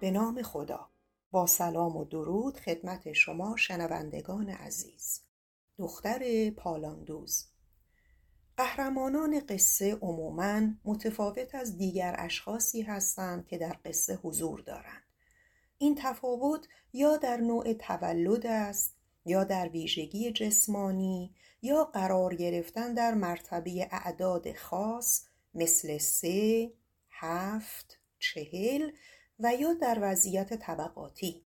به نام خدا. با سلام و درود خدمت شما شنوندگان عزیز. دختر پالاندوز. قهرمانان قصه عموما متفاوت از دیگر اشخاصی هستند که در قصه حضور دارند. این تفاوت یا در نوع تولد است یا در ویژگی جسمانی یا قرار گرفتن در مرتبه اعداد خاص مثل سه، هفت، چهل و یا در وضعیت طبقاتی.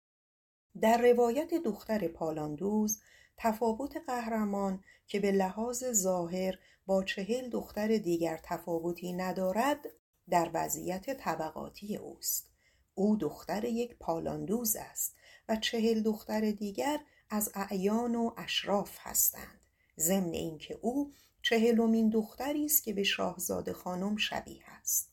در روایت دختر پالاندوز تفاوت قهرمان که به لحاظ ظاهر با چهل دختر دیگر تفاوتی ندارد در وضعیت طبقاتی اوست. او دختر یک پالاندوز است و چهل دختر دیگر از اعیان و اشراف هستند. ضمن اینکه او چهلمین دختری است که به شاهزاده خانم شبیه است.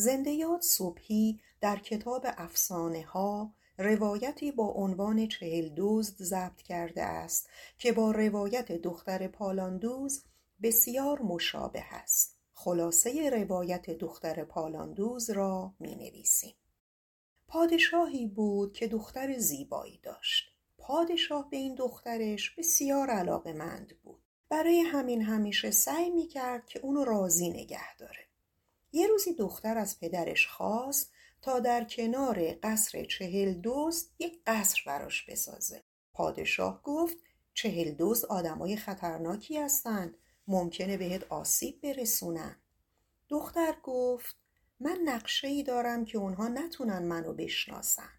زنده یاد صبحی در کتاب افسانه ها روایتی با عنوان چهل دزد ضبط کرده است که با روایت دختر پالاندوز بسیار مشابه است. خلاصه روایت دختر پالاندوز را می نویسیم پادشاهی بود که دختر زیبایی داشت. پادشاه به این دخترش بسیار علاقمند بود. برای همین همیشه سعی می کرد که اونو راضی نگه داره. یه روزی دختر از پدرش خواست تا در کنار قصر چهل دوست یک قصر براش بسازه. پادشاه گفت چهل دوست آدمای خطرناکی هستند ممکنه بهت آسیب برسونن. دختر گفت من نقشه ای دارم که اونها نتونن منو بشناسن.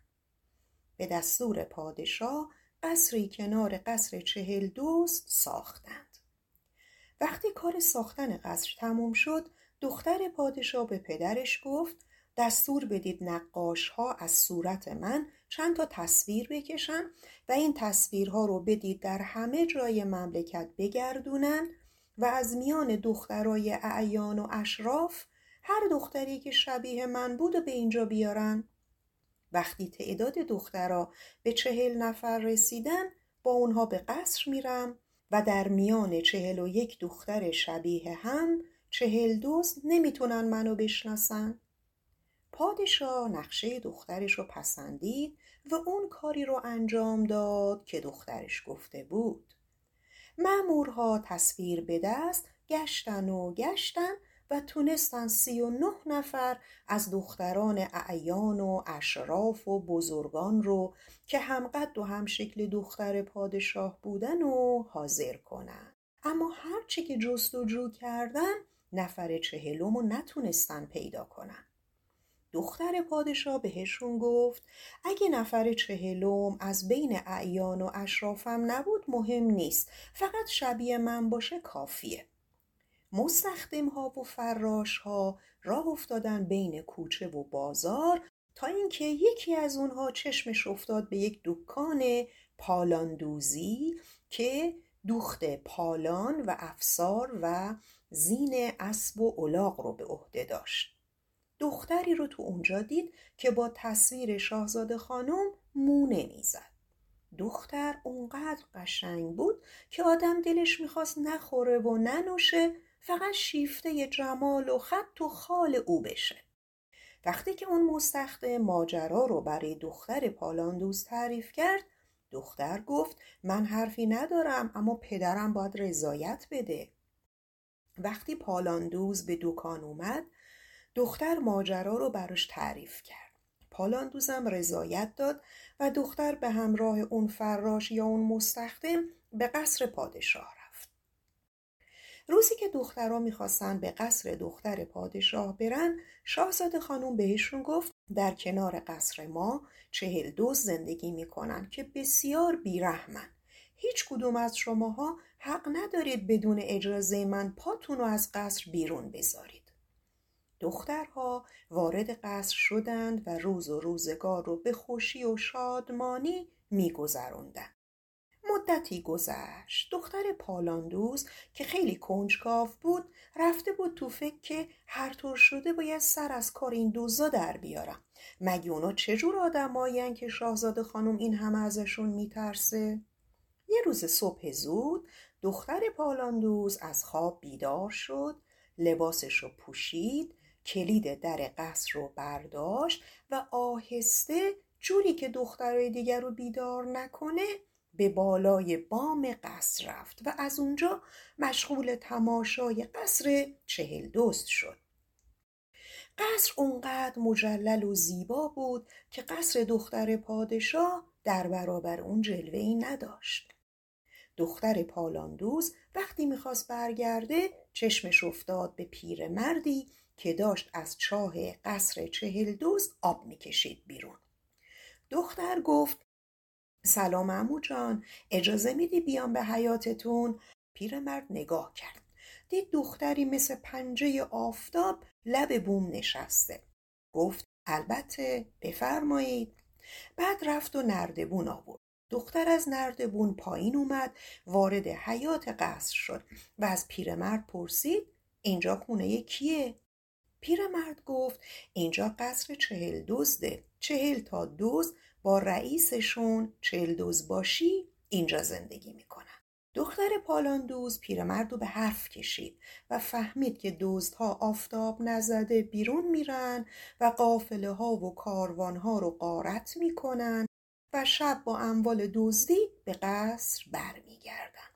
به دستور پادشاه قصری کنار قصر چهل دوست ساختند. وقتی کار ساختن قصر تموم شد دختر پادشاه به پدرش گفت دستور بدید نقاش ها از صورت من چند تا تصویر بکشن و این تصویرها رو بدید در همه جای مملکت بگردونن و از میان دخترای اعیان و اشراف هر دختری که شبیه من بود و به اینجا بیارن. وقتی تعداد دخترها به چهل نفر رسیدن با اونها به قصر میرم و در میان چهل و یک دختر شبیه هم چهل دوست نمی‌تونن منو بشناسن. پادشاه نقشه دخترش رو پسندید و اون کاری رو انجام داد که دخترش گفته بود. مأمورها تصویر به دست گشتن و گشتن و تونستن سی و نه نفر از دختران اعیان و اشراف و بزرگان رو که همقد و هم شکل دختر پادشاه بودن و حاضر کنن. اما هرچی که جستجو کردن نفر چهلم رو نتونستن پیدا کنن. دختر پادشاه بهشون گفت اگه نفر چهلم از بین اعیان و اشرافم نبود مهم نیست. فقط شبیه من باشه کافیه. مستخدم ها و فراش ها راه افتادن بین کوچه و بازار تا اینکه یکی از اونها چشمش افتاد به یک دکان پالاندوزی که دوخت پالان و افسار و زین اسب و الاغ رو به عهده داشت. دختری رو تو اونجا دید که با تصویر شاهزاده خانم مو نمی‌زد. دختر اونقدر قشنگ بود که آدم دلش می‌خواست نخوره و ننوشه فقط شیفته جمال و خط و خال او بشه. وقتی که اون مستخدم ماجرا رو برای دختر پالاندوز تعریف کرد دختر گفت من حرفی ندارم اما پدرم باید رضایت بده. وقتی پالاندوز به دکان اومد دختر ماجرا رو براش تعریف کرد. پالاندوزم رضایت داد و دختر به همراه اون فراش یا اون مستخدم به قصر پادشاه رفت. روزی که دخترها می‌خواستن به قصر دختر پادشاه برن شاهزاده خانم بهشون گفت در کنار قصر ما چهل دوز زندگی می‌کنن که بسیار بیرحمن. هیچ کدوم از شماها حق ندارید بدون اجازه من پاتون رو از قصر بیرون بذارید. دخترها وارد قصر شدند و روز و روزگار رو به خوشی و شادمانی میگذراندند مدتی گذشت. دختر پالاندوز که خیلی کنجکاو بود رفته بود تو فکر که هر طور شده باید سر از کار این دوزا در بیارم. مگه اونا چجور آدمایین که شاهزاده خانم این همه ازشون میترسه؟ یه روز صبح زود دختر پالاندوز از خواب بیدار شد لباسش رو پوشید کلید در قصر رو برداشت و آهسته جوری که دخترای دیگر رو بیدار نکنه به بالای بام قصر رفت و از اونجا مشغول تماشای قصر چهل دوست شد. قصر اونقدر مجلل و زیبا بود که قصر دختر پادشاه در برابر اون جلوه ای نداشت. دختر پالاندوز وقتی می‌خواست برگرده چشمش افتاد به پیرمردی که داشت از چاه قصر چهل دوست آب می‌کشید بیرون. دختر گفت سلام امو جان اجازه میدی بیام به حیاتتون پیرمرد نگاه کرد. دید دختری مثل پنجه آفتاب لب بوم نشسته. گفت البته بفرمایید. بعد رفت و نردبون آورد. دختر از نردبون پایین اومد وارد حیات قصر شد و از پیرمرد پرسید اینجا خونه کیه؟ پیرمرد گفت اینجا قصر چهل دزده. چهل تا دوز با رئیسشون چهل دوز باشی اینجا زندگی می‌کنن. دختر پالاندوز پیرمرد رو به حرف کشید و فهمید که دزدها آفتاب نزده بیرون میرن و قافله ها و کاروان ها رو قارت می‌کنن. و شب با اموال دزدی به قصر برمیگردن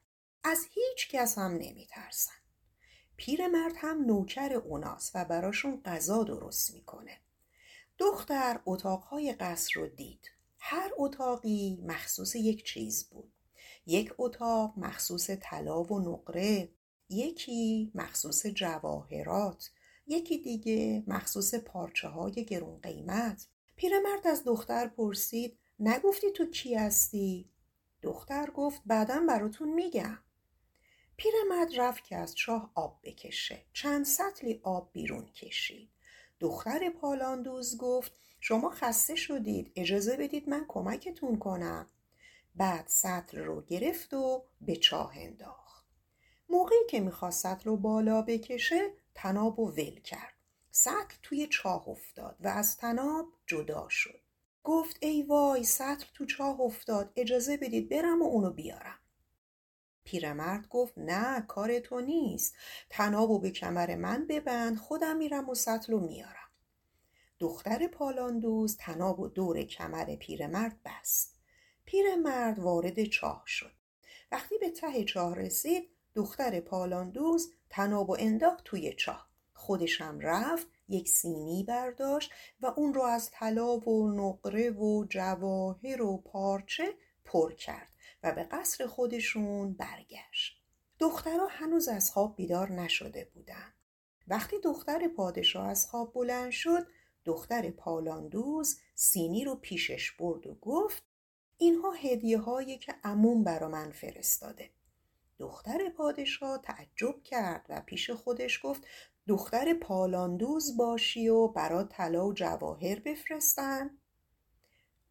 از هیچ کس هم نمیترسن پیرمرد هم نوکر اوناست و براشون غذا درست می‌کنه. دختر اتاقهای قصر رو دید. هر اتاقی مخصوص یک چیز بود. یک اتاق مخصوص طلا و نقره یکی مخصوص جواهرات یکی دیگه مخصوص پارچه های گرون قیمت. پیرمرد از دختر پرسید نگفتی تو کی هستی؟ دختر گفت بعدا براتون میگم. پیرمرد رفت که از چاه آب بکشه. چند سطلی آب بیرون کشید. دختر پالاندوز گفت شما خسته شدید. اجازه بدید من کمکتون کنم. بعد سطل رو گرفت و به چاه انداخت. موقعی که می‌خواست سطل رو بالا بکشه تناب و ول کرد. سطل توی چاه افتاد و از تناب جدا شد. گفت ای وای سطل تو چاه افتاد اجازه بدید برم و اونو بیارم. پیرمرد گفت نه کار تو نیست. تنابو به کمر من ببند خودم میرم و سطل رو میارم. دختر پالاندوز تناب و دور کمر پیرمرد بست. پیرمرد وارد چاه شد. وقتی به ته چاه رسید دختر پالاندوز تناب و انداخت توی چاه. خودشم رفت یک سینی برداشت و اون رو از طلا و نقره و جواهر و پارچه پر کرد و به قصر خودشون برگشت. دخترها هنوز از خواب بیدار نشده بودن. وقتی دختر پادشاه از خواب بلند شد دختر پالاندوز سینی رو پیشش برد و گفت اینها هدیه هایی که عموم برا من فرستاده. دختر پادشاه تعجب کرد و پیش خودش گفت دختر پالاندوز باشی و برا طلا و جواهر بفرستن.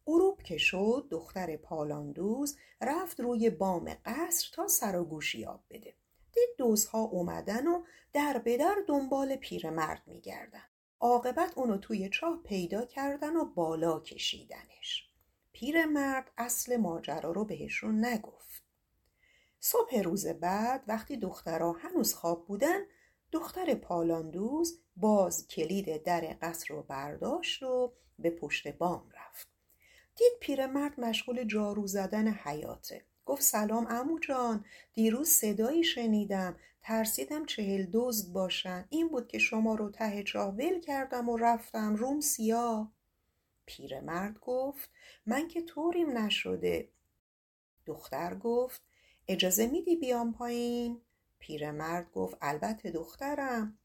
غروب که شد دختر پالاندوز رفت روی بام قصر تا سر و گوشی آب بده. دید دوزها اومدن و در به در دنبال پیرمرد میگردن. عاقبت اونو توی چاه پیدا کردن و بالا کشیدنش. پیرمرد اصل ماجرا رو بهشون نگفت. صبح روز بعد وقتی دخترها هنوز خواب بودن دختر پالاندوز باز کلید در قصر رو برداشت و به پشت بام رفت. دید پیرمرد مشغول جارو زدن حیاته. گفت سلام امو جان دیروز صدایی شنیدم. ترسیدم چهل دزد باشن. این بود که شما رو ته چاه ول کردم و رفتم روم سیاه. پیرمرد گفت من که طوریم نشده. دختر گفت اجازه میدی بیام پایین؟ پیرمرد گفت البته دخترم.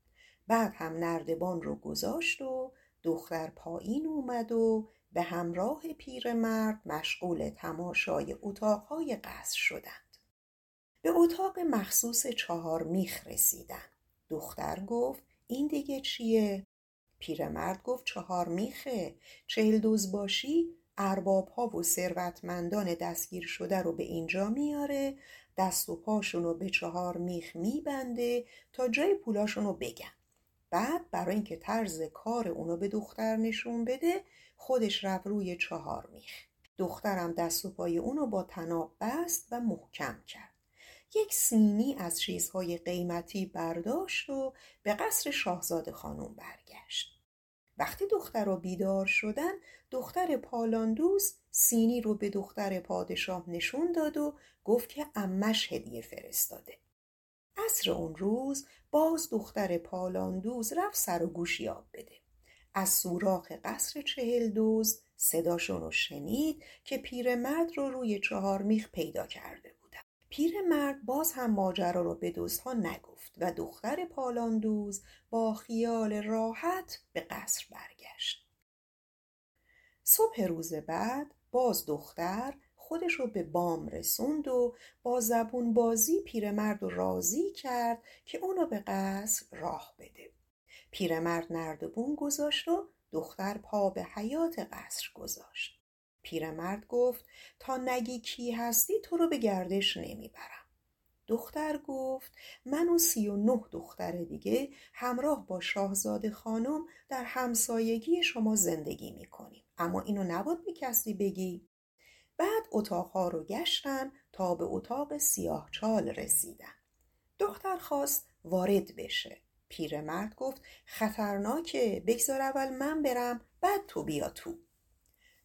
بعد هم نردبان رو گذاشت و دختر پایین اومد و به همراه پیرمرد مشغول تماشای اتاقهای قصر شدند. به اتاق مخصوص چهار میخ رسیدن. دختر گفت این دیگه چیه؟ پیرمرد گفت چهار میخه. چهل دوز باشی ارباب ها و ثروتمندان دستگیر شده رو به اینجا میاره. دست و پاشون رو به چهار میخ میبنده تا جای پولاشون رو بگن. بعد برای اینکه طرز کار اونو به دختر نشون بده خودش رفت روی چهار میخ. دخترم دست و پای اونو با تناب بست و محکم کرد. یک سینی از چیزهای قیمتی برداشت و به قصر شاهزاده خانم برگشت. وقتی دختر را بیدار شدن دختر پالاندوز سینی رو به دختر پادشاه نشون داد و گفت که امش هدیه فرستاده. عصر اون روز باز دختر پالاندوز رفت سر و گوش یاب بده. از سوراخ قصر چهل دوز صداشون رو شنید که پیرمرد رو روی چهار میخ پیدا کرده پیرمرد باز هم ماجرا رو به دوزها نگفت و دختر پالاندوز با خیال راحت به قصر برگشت. صبح روز بعد باز دختر خودش رو به بام رسوند و با زبون بازی پیرمرد رو راضی کرد که اونو به قصر راه بده. پیرمرد نردبون گذاشت و دختر پا به حیات قصر گذاشت. پیرمرد گفت تا نگی کی هستی تو رو به گردش نمی‌برم. دختر گفت من و سی و نه دختر دیگه همراه با شاهزاده خانم در همسایگی شما زندگی می‌کنیم. اما اینو نباد به کسی بگی. بعد اتاقها رو گشتن تا به اتاق سیاه چال رسیدن دختر خواست وارد بشه. پیرمرد گفت خطرناکه بگذار اول من برم بعد تو بیا تو.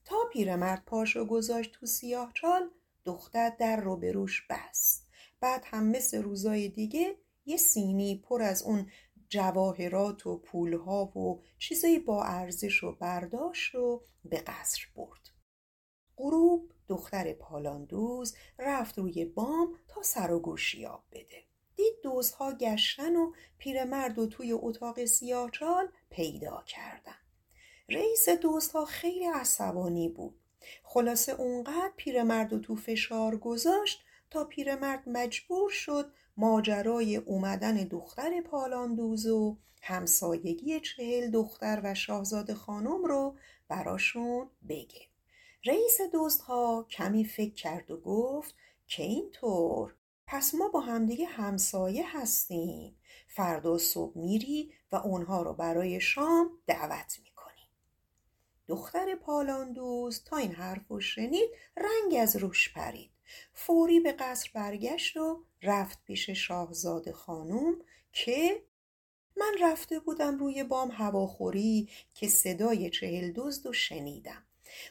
تا پیرمرد پاشو گذاشت تو سیاه چال دختر در رو به روش بست. بعد هم مثل روزای دیگه یه سینی پر از اون جواهرات و پولها و چیزای با ارزش و برداشت و به قصر برد. غروب دختر پالاندوز رفت روی بام تا سر و گوشیاب بده. دید دوزها گشتن و پیرمرد و توی اتاق سیاهچال پیدا کردن. رئیس دوزها خیلی عصبانی بود. خلاصه اونقدر پیرمرد و تو فشار گذاشت تا پیرمرد مجبور شد ماجرای اومدن دختر پالاندوز و همسایگی چهل دختر و شاهزاده خانم رو براشون بگه. رئیس دزدها کمی فکر کرد و گفت که اینطور پس ما با همدیگه همسایه هستیم. فردا صبح میری و اونها رو برای شام دعوت می‌کنی. دختر پالاندوز تا این حرف رو شنید رنگ از روش پرید. فوری به قصر برگشت و رفت پیش شاهزاده خانوم که من رفته بودم روی بام هواخوری که صدای چهل دزد و شنیدم.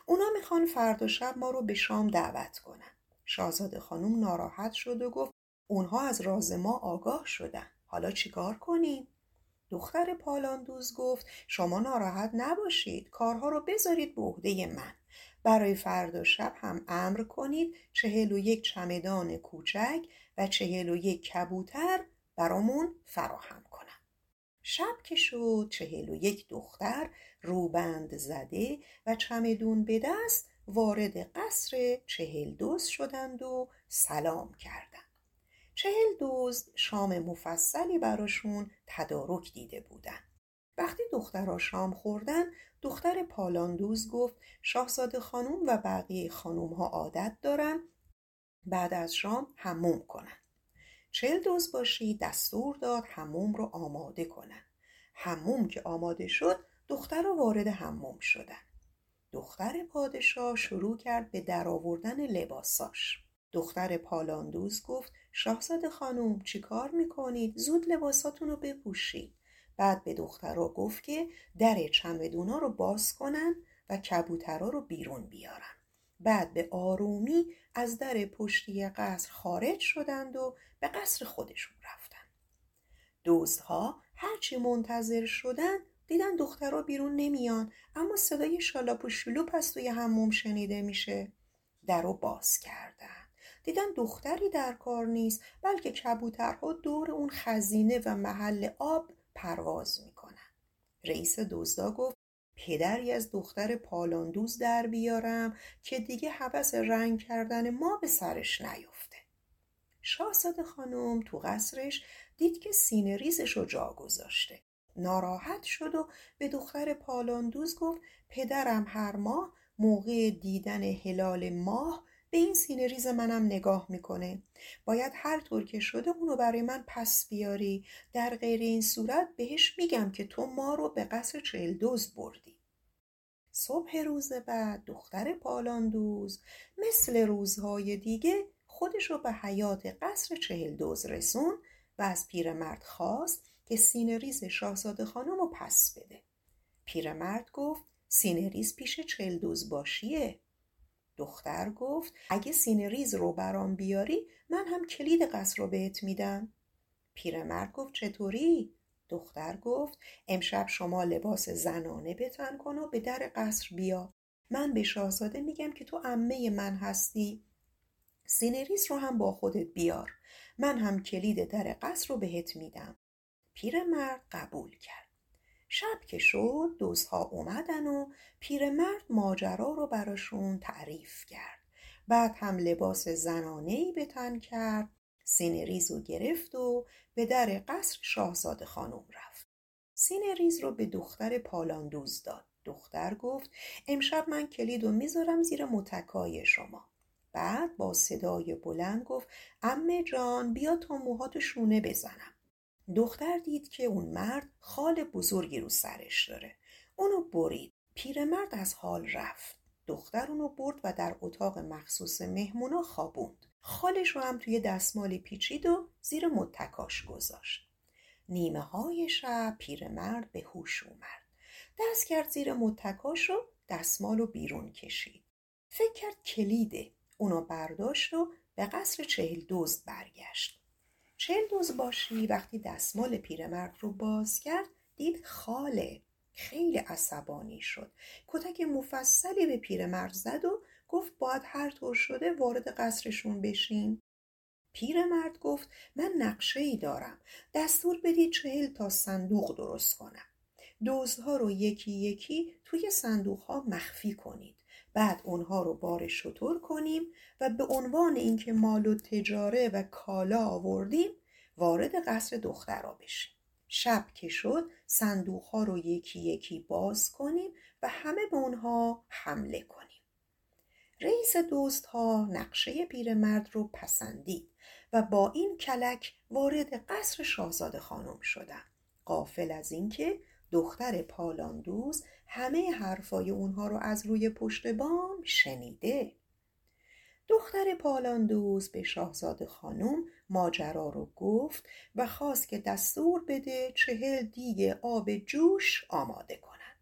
اونا می‌خوان فردا شب ما رو به شام دعوت کنن. شاهزاده خانوم ناراحت شد و گفت اونها از راز ما آگاه شدن. حالا چیکار کنیم؟ دختر پالاندوز گفت شما ناراحت نباشید کارها رو بذارید به عهده من. برای فردا شب هم امر کنید چهل و یک چمدان کوچک و چهل و یک کبوتر برامون فراهم کنن شب که شد چهل و یک دختر روبند زده و چمدون به دست وارد قصر چهل دوست شدند و سلام کردند. چهل دزد شام مفصلی براشون تدارک دیده بودن. وقتی دخترها شام خوردن دختر پالاندوز گفت شاهزاده خانوم و بقیه خانوم ها عادت دارن بعد از شام هموم کنن. چهل دوز باشی دستور داد هموم رو آماده کنن. هموم که آماده شد دختر رو وارد هموم شدن. دختر پادشاه شروع کرد به درآوردن لباساش. دختر پالاندوز گفت شاهزاده خانوم چیکار می‌کنید زود لباساتون رو بپوشید بعد به دخترها گفت که در چمدونا رو باز کنن و کبوترها رو بیرون بیارن. بعد به آرومی از در پشتی قصر خارج شدند و به قصر خودشون رفتن. دوزها هرچی منتظر شدن دیدن دخترها بیرون نمیان اما صدای شالاپ و شلوپ از توی هموم شنیده میشه. در رو باز کردن. دیدن دختری در کار نیست بلکه کبوترها دور اون خزینه و محل آب پرواز می‌کنن. رئیس دزدا گفت پدری از دختر پالاندوز در بیارم که دیگه حوث رنگ کردن ما به سرش نیفته شاهزاده خانم تو قصرش دید که سینه ریزش جا گذاشته. ناراحت شد و به دختر پالاندوز گفت پدرم هر ماه موقع دیدن هلال ماه به این سینه ریز منم نگاه می‌کنه. باید هر طور که شده اونو برای من پس بیاری. در غیر این صورت بهش میگم که تو ما رو به قصر چلدوز بردی. صبح روز بعد دختر پالاندوز مثل روزهای دیگه خودش رو به حیاط قصر چهل دزد رسوند و از پیرمرد خواست که سینه ریز شاهزاده خانم رو پس بده. پیرمرد گفت سینه ریز پیش چل دزد باشیه. دختر گفت اگه سینه ریز رو برام بیاری من هم کلید قصر رو بهت میدم. پیرمرد گفت چطوری؟ دختر گفت امشب شما لباس زنانه به تن کن و به در قصر بیا. من به شاهزاده میگم که تو امه من هستی. سینه ریز رو هم با خودت بیار. من هم کلید در قصر رو بهت میدم. پیرمرد قبول کرد. شب که شد دوزها اومدن و پیرمرد ماجرا رو براشون تعریف کرد. بعد هم لباس زنانه ای به تن کرد سینه ریز رو گرفت و به در قصر شاهزاده خانم رفت. سینه ریز رو به دختر پالاندوز داد. دختر گفت امشب من کلید و می‌ذارم زیر متکای شما. بعد با صدای بلند گفت امه جان بیا تا موهاتو شونه بزنم. دختر دید که اون مرد خال بزرگی رو سرش داره. اونو برید. پیرمرد از حال رفت. دختر اونو برد و در اتاق مخصوص مهمونا خوابوند. خالش رو هم توی دستمالی پیچید و زیر متکاش گذاشت. نیمه های شب پیرمرد به هوش اومد. دست کرد زیر متکاش و دستمال رو بیرون کشید. فکر کرد کلیده. اونو برداشت و به قصر چهل دوز برگشت. چهل دوز باشی وقتی دستمال پیرمرد رو باز کرد دید خاله. خیلی عصبانی شد. کتک مفصلی به پیرمرد زد و گفت باید هر طور شده وارد قصرشون بشین. پیرمرد گفت من نقشه ای دارم. دستور بدید چهل تا صندوق درست کنم. دوزها رو یکی یکی توی صندوق ها مخفی کنید. بعد اونها رو بار شطور کنیم و به عنوان اینکه مال و تجاره و کالا آوردیم وارد قصر دخترها بشیم. شب که شد صندوق ها رو یکی یکی باز کنیم و همه به اونها حمله کنیم. رئیس دوست ها نقشه پیرمرد رو پسندید و با این کلک وارد قصر شاهزاده خانم شدن. قافل از اینکه دختر پالاندوز همه حرفای اونها رو از روی پشت بام شنیده. دختر پالاندوز به شاهزاده خانم ماجرا رو گفت و خواست که دستور بده چهل دیگ آب جوش آماده کنن.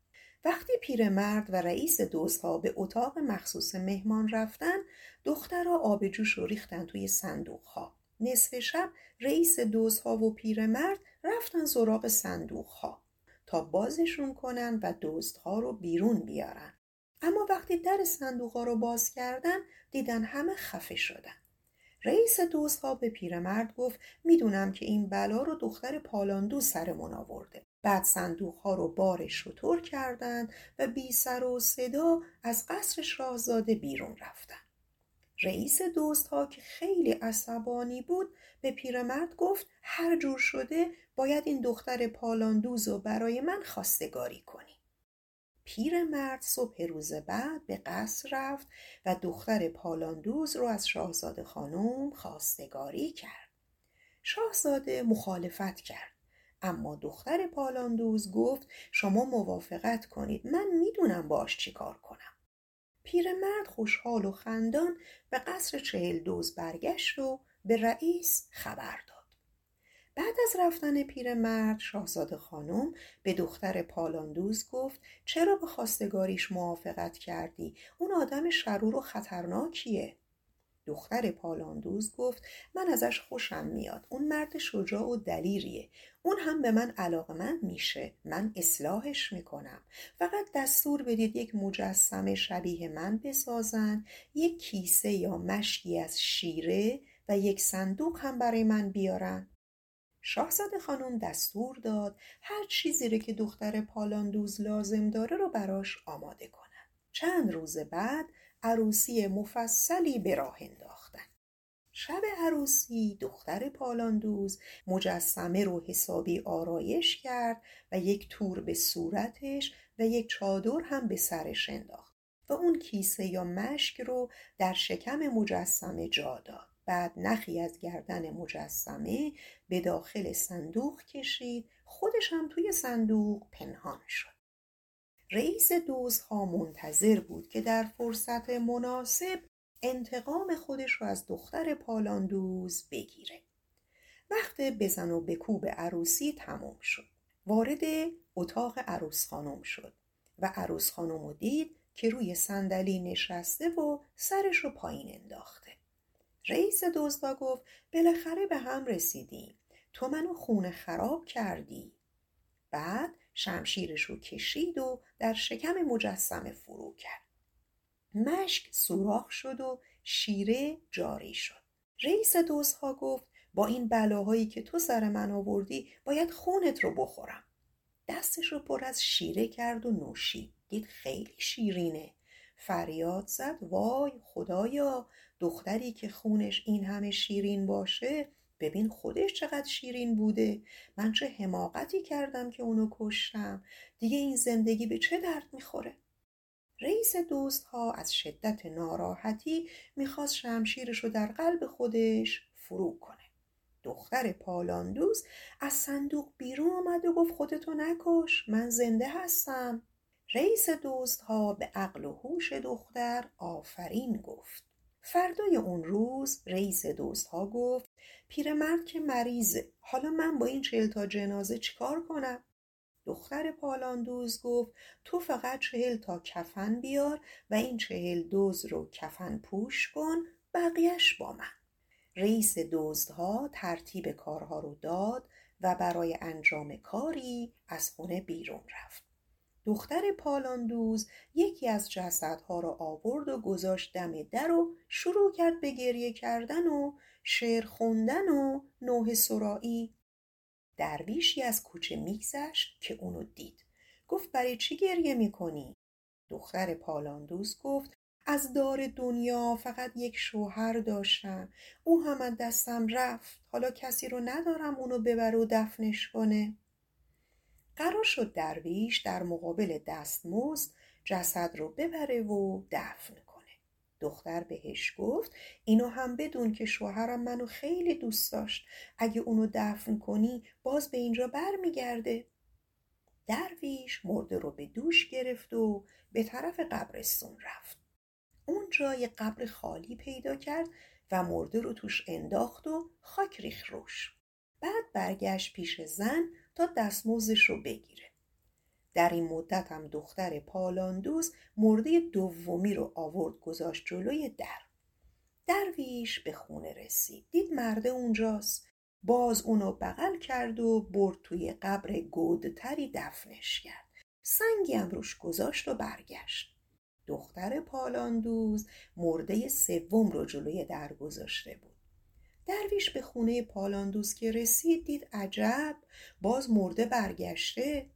وقتی پیرمرد و رئیس دوزها به اتاق مخصوص مهمان رفتن دخترها آب جوش رو ریختن توی صندوق ها نصف شب رئیس دوزها و پیرمرد رفتن سراغ صندوق ها تا بازشون کنن و دزدها رو بیرون بیارن. اما وقتی در صندوق ها رو باز کردن دیدن همه خفه شدن. رئیس دوزها به پیرمرد گفت می‌دونم که این بلا رو دختر پالاندو سرمون آورده. بعد صندوق ها رو بار شطور کردند و بی سر و صدا از قصر شاهزاده بیرون رفتن. رئیس دوست ها که خیلی عصبانی بود به پیرمرد گفت هر جور شده باید این دختر پالاندوز رو برای من خواستگاری کنی. پیرمرد صبح روز بعد به قصر رفت و دختر پالاندوز رو از شاهزاده خانم خواستگاری کرد. شاهزاده مخالفت کرد اما دختر پالاندوز گفت شما موافقت کنید من می‌دونم باش چیکار کنم. پیرمرد خوشحال و خندان به قصر چهل دوز برگشت و به رئیس خبر داد. بعد از رفتن پیرمرد شاهزاده خانم به دختر پالاندوز گفت چرا به خواستگاریش موافقت کردی؟ اون آدم شرور و خطرناکیه. دختر پالاندوز گفت من ازش خوشم میاد. اون مرد شجاع و دلیریه. اون هم به من من میشه. من اصلاحش می‌کنم. فقط دستور بدید یک مجسمه شبیه من بسازن یک کیسه یا مشکی از شیره و یک صندوق هم برای من بیارن. شاهزاده خانم دستور داد هر چیزی رو که دختر پالاندوز لازم داره رو براش آماده کنن چند روز بعد عروسی مفصلی به راه انداختن. شب عروسی دختر پالاندوز مجسمه رو حسابی آرایش کرد و یک تور به صورتش و یک چادر هم به سرش انداخت و اون کیسه یا مشک رو در شکم مجسمه جا داد. بعد نخی از گردن مجسمه به داخل صندوق کشید. خودش هم توی صندوق پنهان شد. رئیس دوزها منتظر بود که در فرصت مناسب انتقام خودش رو از دختر پالاندوز بگیره. وقت بزن و بکوب عروسی تموم شد. وارد اتاق عروس خانم شد و عروس خانم رو دید که روی صندلی نشسته و سرش رو پایین انداخته. رئیس دزدا گفت بالاخره به هم رسیدیم. تو منو خونه خراب کردی. بعد شمشیرش رو کشید و در شکم مجسمه فرو کرد. مشک سوراخ شد و شیره جاری شد. رئیس دوزها گفت با این بلاهایی که تو سر من آوردی باید خونت رو بخورم. دستش رو پر از شیره کرد و نوشید. دید خیلی شیرینه. فریاد زد وای خدایا دختری که خونش این همه شیرین باشه ببین خودش چقدر شیرین بوده. من چه حماقتی کردم که اونو کشتم. دیگه این زندگی به چه درد می‌خوره؟ رئیس دوست ها از شدت ناراحتی می‌خواست شمشیرش رو در قلب خودش فرو کنه. دختر پالاندوز از صندوق بیرون آمد و گفت خودتو نکش من زنده هستم. رئیس دوست ها به عقل و هوش دختر آفرین گفت. فردای اون روز رئیس دوست ها گفت پیرمرد که مریضه حالا من با این چهل تا جنازه چیکار کنم؟ دختر پالاندوز گفت تو فقط چهل تا کفن بیار و این چهل دوز رو کفن پوش کن بقیهش با من. رئیس دزدها ترتیب کارها رو داد و برای انجام کاری از خونه بیرون رفت. دختر پالاندوز یکی از جسدها را آورد و گذاشت دم در و شروع کرد به گریه کردن و شعر خوندن و نوه سرایی. درویشی از کوچه میگذشت که اونو دید. گفت برای چی گریه می‌کنی؟ دختر پالاندوز گفت از دار دنیا فقط یک شوهر داشتم. او هم دستم رفت. حالا کسی رو ندارم اونو ببره و دفنش کنه. قرار شد درویش در مقابل دستمزد جسد رو ببره و دفن کنه. دختر بهش گفت اینو هم بدون که شوهرم منو خیلی دوست داشت. اگه اونو دفن کنی باز به اینجا برمیگرده. درویش مرده رو به دوش گرفت و به طرف قبرستون رفت. اونجا یه قبر خالی پیدا کرد و مرده رو توش انداخت و خاک ریخ روش. بعد برگشت پیش زن تا دستمزدش رو بگیره. در این مدت هم دختر پالاندوز مرده دومی رو آورد گذاشت جلوی در. درویش به خونه رسید. دید مرده اونجاست. باز اونو بغل کرد و برد توی قبر گودتری دفنش کرد. سنگی هم روش گذاشت و برگشت. دختر پالاندوز مرده سوم رو جلوی در گذاشته بود. درویش به خونه پالاندوز که رسید دید عجب باز مرده برگشته.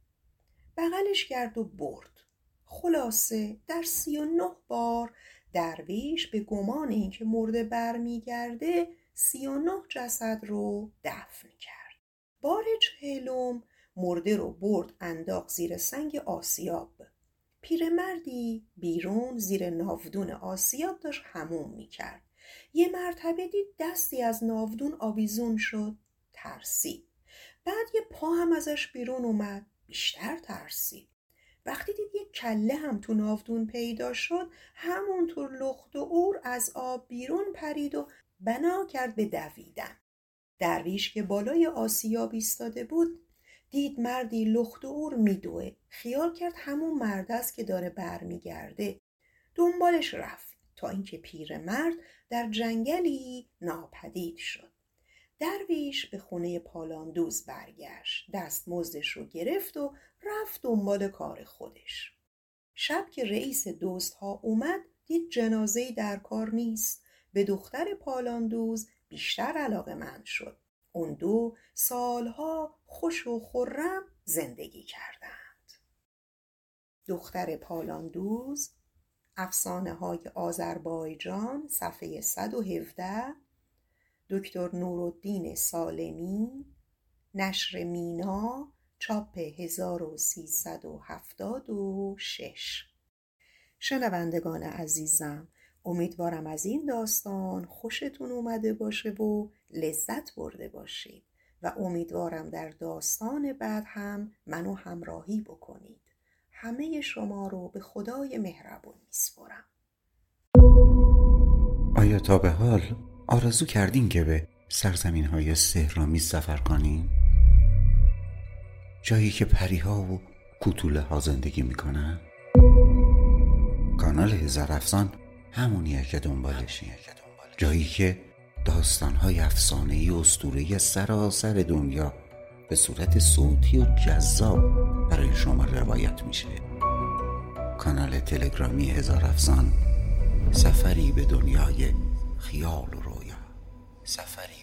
بغلش کرد و برد. خلاصه در سی و نه بار درویش به گمان اینکه مرده برمیگرده سی و نه جسد رو دفن کرد. بار چهلم مرده رو برد انداخت زیر سنگ آسیاب. پیرمردی بیرون زیر ناودون آسیاب داشت هموم می‌کرد. یه مرتبه دید دستی از ناودون آویزون شد. ترسید بعد یه پا هم ازش بیرون اومد. بیشتر ترسید وقتی دید یک کله هم تو ناودون پیدا شد همونطور لخت و اور از آب بیرون پرید و بنا کرد به دویدن. درویش که بالای آسیاب ایستاده بود دید مردی لخت و اور میدوه. خیال کرد همون مرد است که داره برمیگرده. دنبالش رفت. تا اینکه پیرمرد در جنگلی ناپدید شد. درویش به خونه پالاندوز برگشت دست مزدش رو گرفت و رفت دنبال کار خودش. شب که رئیس دوست ها اومد دید جنازه در کار نیست. به دختر پالاندوز بیشتر علاقه من شد. اون دو سالها خوش و خورم زندگی کردند. دختر پالاندوز افسانه های آذربایجان صفحه 117 دکتر نورالدین سالمی نشر مینا چاپ 1376 شنوندگان عزیزم امیدوارم از این داستان خوشتون اومده باشه و لذت برده باشید و امیدوارم در داستان بعد هم منو همراهی بکنید. همه شما رو به خدای مهربون میسپرم آیا تا به حال آرزو کردین که به سرزمین های سهرامی سفر کنین؟ جایی که پریها و کوتوله ها زندگی می‌کنن؟ کانال هزار افسان همونیه که دنبالشی جایی که داستانهای افسانه ای اسطوره سراسر دنیا به صورت صوتی و جذاب برای شما روایت میشه. کانال تلگرامی هزار افسان سفری به دنیای خیال و رویا. سفری.